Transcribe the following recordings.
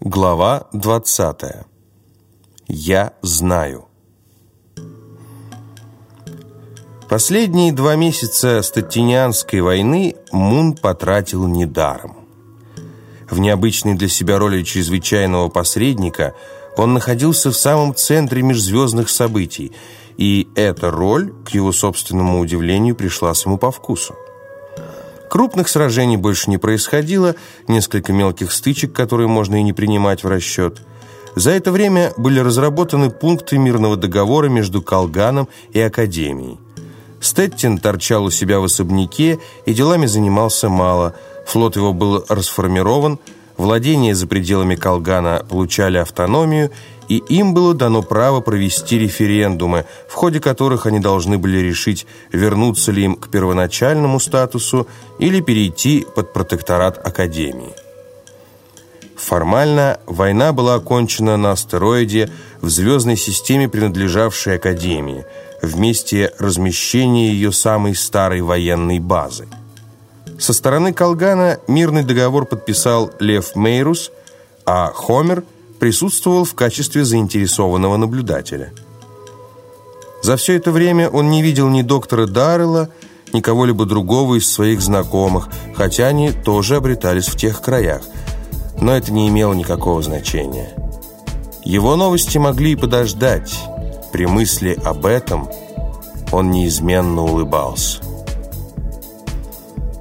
Глава 20. Я знаю. Последние два месяца Статтинианской войны Мун потратил недаром. В необычной для себя роли чрезвычайного посредника он находился в самом центре межзвездных событий, и эта роль, к его собственному удивлению, пришлась ему по вкусу. Крупных сражений больше не происходило, несколько мелких стычек, которые можно и не принимать в расчет. За это время были разработаны пункты мирного договора между Колганом и Академией. Стеттин торчал у себя в особняке и делами занимался мало. Флот его был расформирован, владения за пределами Колгана получали автономию, и им было дано право провести референдумы, в ходе которых они должны были решить, вернуться ли им к первоначальному статусу или перейти под протекторат Академии. Формально война была окончена на астероиде в звездной системе, принадлежавшей Академии, в месте размещения ее самой старой военной базы. Со стороны Колгана мирный договор подписал Лев Мейрус, а Хомер – присутствовал в качестве заинтересованного наблюдателя. За все это время он не видел ни доктора Даррелла, ни кого-либо другого из своих знакомых, хотя они тоже обретались в тех краях. Но это не имело никакого значения. Его новости могли и подождать. При мысли об этом он неизменно улыбался.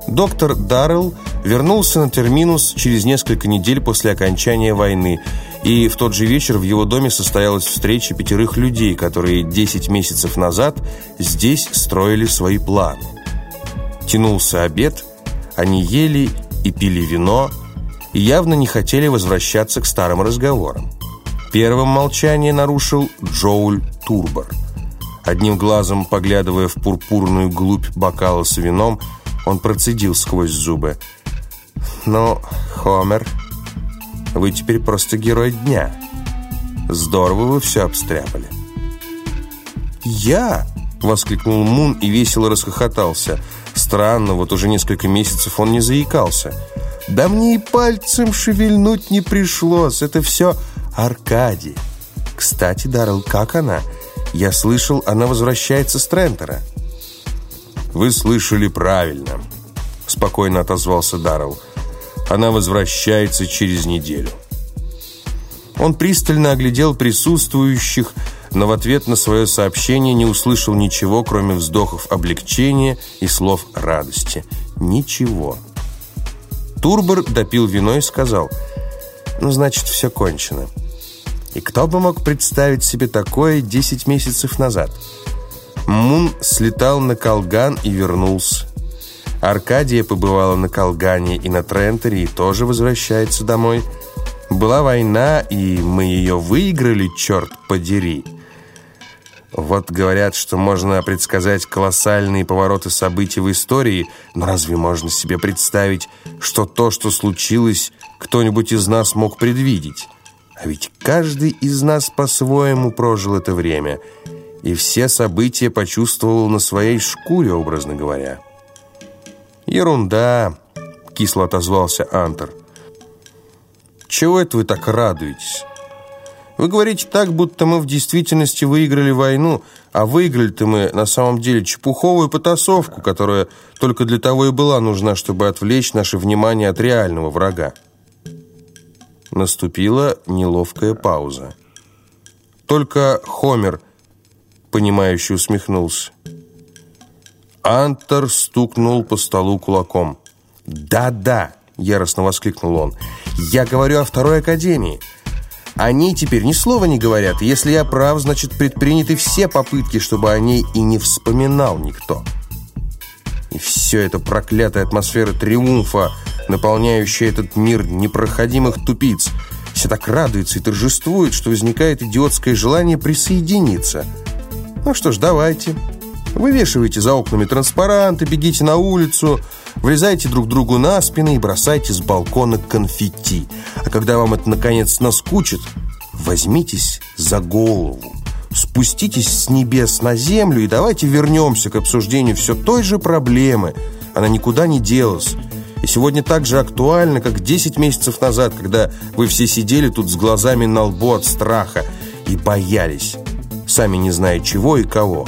Доктор Даррелл вернулся на терминус через несколько недель после окончания войны – и в тот же вечер в его доме состоялась встреча пятерых людей, которые 10 месяцев назад здесь строили свои планы. Тянулся обед, они ели и пили вино, и явно не хотели возвращаться к старым разговорам. Первым молчание нарушил Джоуль Турбор. Одним глазом, поглядывая в пурпурную глубь бокала с вином, он процедил сквозь зубы. «Ну, Хомер...» Вы теперь просто герой дня. Здорово вы все обстряпали». «Я?» — воскликнул Мун и весело расхохотался. Странно, вот уже несколько месяцев он не заикался. «Да мне и пальцем шевельнуть не пришлось. Это все Аркадий. Кстати, Даррелл, как она? Я слышал, она возвращается с Трентера». «Вы слышали правильно», — спокойно отозвался Даррелл. Она возвращается через неделю. Он пристально оглядел присутствующих, но в ответ на свое сообщение не услышал ничего, кроме вздохов облегчения и слов радости. Ничего. Турбор допил вино и сказал, «Ну, значит, все кончено». И кто бы мог представить себе такое 10 месяцев назад? Мун слетал на Колган и вернулся. Аркадия побывала на Колгане и на Трентере и тоже возвращается домой. Была война, и мы ее выиграли, черт подери. Вот говорят, что можно предсказать колоссальные повороты событий в истории, но разве можно себе представить, что то, что случилось, кто-нибудь из нас мог предвидеть? А ведь каждый из нас по-своему прожил это время, и все события почувствовал на своей шкуре, образно говоря. «Ерунда», — кисло отозвался Антер. «Чего это вы так радуетесь? Вы говорите так, будто мы в действительности выиграли войну, а выиграли-то мы на самом деле чепуховую потасовку, которая только для того и была нужна, чтобы отвлечь наше внимание от реального врага». Наступила неловкая пауза. Только Хомер, понимающе усмехнулся. Антер стукнул по столу кулаком. «Да-да!» — яростно воскликнул он. «Я говорю о второй академии. Они теперь ни слова не говорят. Если я прав, значит, предприняты все попытки, чтобы о ней и не вспоминал никто». И все это проклятая атмосфера триумфа, наполняющая этот мир непроходимых тупиц. Все так радуются и торжествуют, что возникает идиотское желание присоединиться. Ну что ж, давайте. Вывешивайте за окнами транспаранты, бегите на улицу, влезайте друг другу на спины и бросайте с балкона конфетти. А когда вам это наконец наскучит, возьмитесь за голову. Спуститесь с небес на землю и давайте вернемся к обсуждению все той же проблемы. Она никуда не делась. И сегодня так же актуально, как 10 месяцев назад, когда вы все сидели тут с глазами на лбу от страха и боялись, сами не зная чего и кого.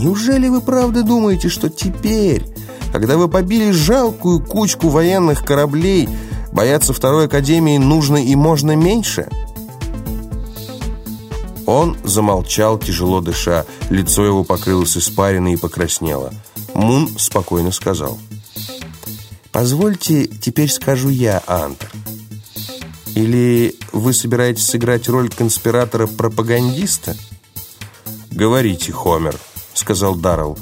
Неужели вы правда думаете, что теперь, когда вы побили жалкую кучку военных кораблей, бояться второй академии нужно и можно меньше?» Он замолчал, тяжело дыша. Лицо его покрылось испариной и покраснело. Мун спокойно сказал. «Позвольте, теперь скажу я, Антер. Или вы собираетесь сыграть роль конспиратора-пропагандиста?» «Говорите, Хомер», — сказал Даррелл.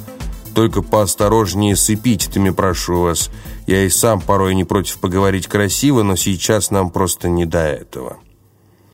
«Только поосторожнее с эпитетами, прошу вас. Я и сам порой не против поговорить красиво, но сейчас нам просто не до этого».